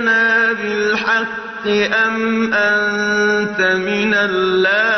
لنا بالحق أم أنت من اللاعبين